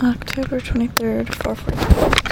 October 23rd, 4:45.